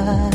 love.